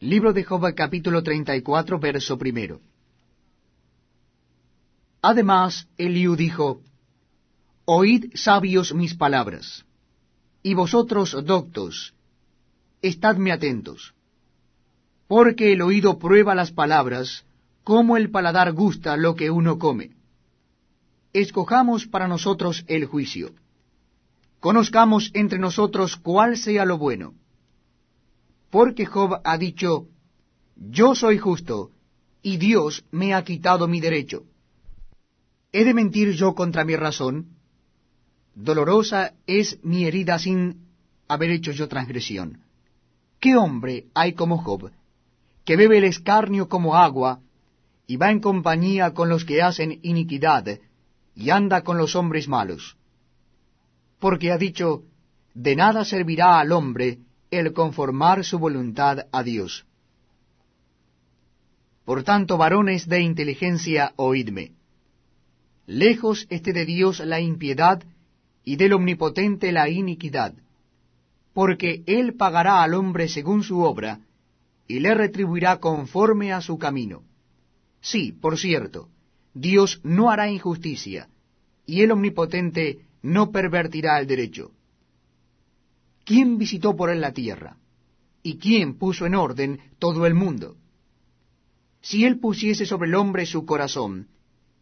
Libro de Job capítulo 34 verso primero. Además, Eliú dijo, Oíd sabios mis palabras, y vosotros doctos, estadme atentos, porque el oído prueba las palabras, como el paladar gusta lo que uno come. Escojamos para nosotros el juicio. Conozcamos entre nosotros cuál sea lo bueno porque Job ha dicho, Yo soy justo, y Dios me ha quitado mi derecho. ¿He de mentir yo contra mi razón? Dolorosa es mi herida sin haber hecho yo transgresión. ¿Qué hombre hay como Job, que bebe el escarnio como agua, y va en compañía con los que hacen iniquidad, y anda con los hombres malos? Porque ha dicho, de nada servirá al hombre el conformar su voluntad a Dios. Por tanto, varones de inteligencia, oídme. Lejos esté de Dios la impiedad y del Omnipotente la iniquidad, porque Él pagará al hombre según su obra, y le retribuirá conforme a su camino. Sí, por cierto, Dios no hará injusticia, y el Omnipotente no pervertirá el derecho. ¿Quién visitó por él la tierra? ¿Y quién puso en orden todo el mundo? Si él pusiese sobre el hombre su corazón,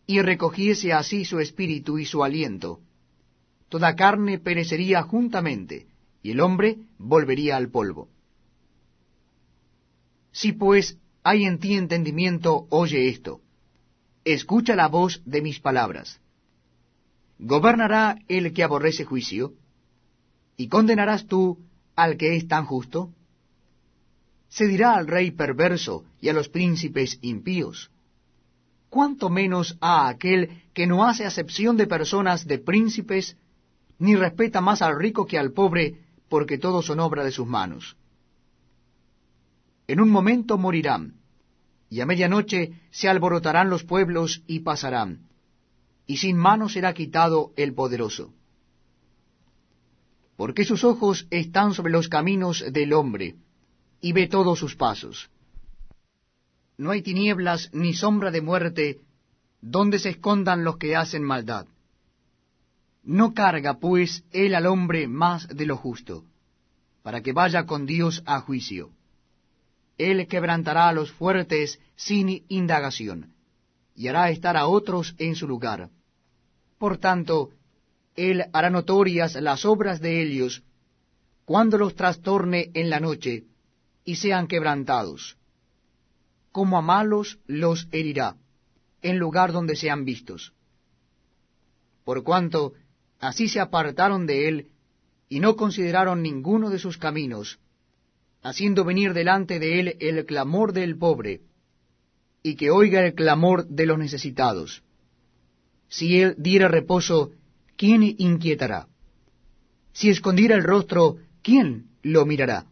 y recogiese así su espíritu y su aliento, toda carne perecería juntamente, y el hombre volvería al polvo. Si pues hay en ti entendimiento, oye esto. Escucha la voz de mis palabras. ¿Gobernará el que aborrece juicio? ¿Y condenarás tú al que es tan justo? Se dirá al rey perverso y a los príncipes impíos. ¿Cuánto menos a aquel que no hace acepción de personas de príncipes, ni respeta más al rico que al pobre, porque todos son obra de sus manos? En un momento morirán, y a medianoche se alborotarán los pueblos y pasarán, y sin mano será quitado el poderoso porque sus ojos están sobre los caminos del hombre, y ve todos sus pasos. No hay tinieblas ni sombra de muerte donde se escondan los que hacen maldad. No carga, pues, él al hombre más de lo justo, para que vaya con Dios a juicio. Él quebrantará a los fuertes sin indagación, y hará estar a otros en su lugar. Por tanto, él hará notorias las obras de ellos cuando los trastorne en la noche y sean quebrantados. Como a malos los herirá, en lugar donde sean vistos. Por cuanto así se apartaron de él y no consideraron ninguno de sus caminos, haciendo venir delante de él el clamor del pobre, y que oiga el clamor de los necesitados. Si él diera reposo ¿quién inquietará? Si escondiera el rostro, ¿quién lo mirará?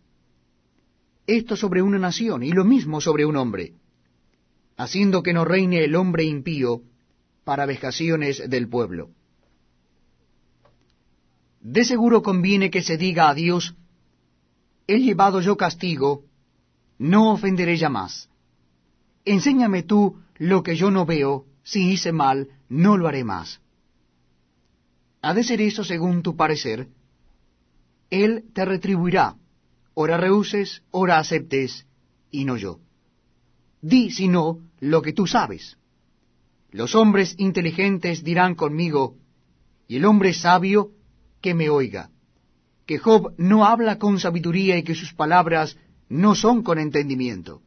Esto sobre una nación y lo mismo sobre un hombre, haciendo que no reine el hombre impío para vejaciones del pueblo. De seguro conviene que se diga a Dios, he llevado yo castigo, no ofenderé ya más. Enséñame tú lo que yo no veo, si hice mal, no lo haré más. ¿Ha de ser eso según tu parecer? Él te retribuirá, ora rehuses, ora aceptes, y no yo. Di, si no, lo que tú sabes. Los hombres inteligentes dirán conmigo, y el hombre sabio que me oiga, que Job no habla con sabiduría y que sus palabras no son con entendimiento.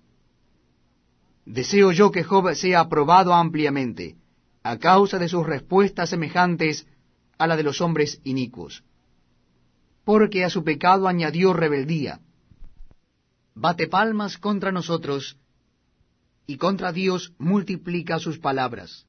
Deseo yo que Job sea aprobado ampliamente, a causa de sus respuestas semejantes a la de los hombres inicuos. Porque a su pecado añadió rebeldía. Bate palmas contra nosotros, y contra Dios multiplica sus palabras.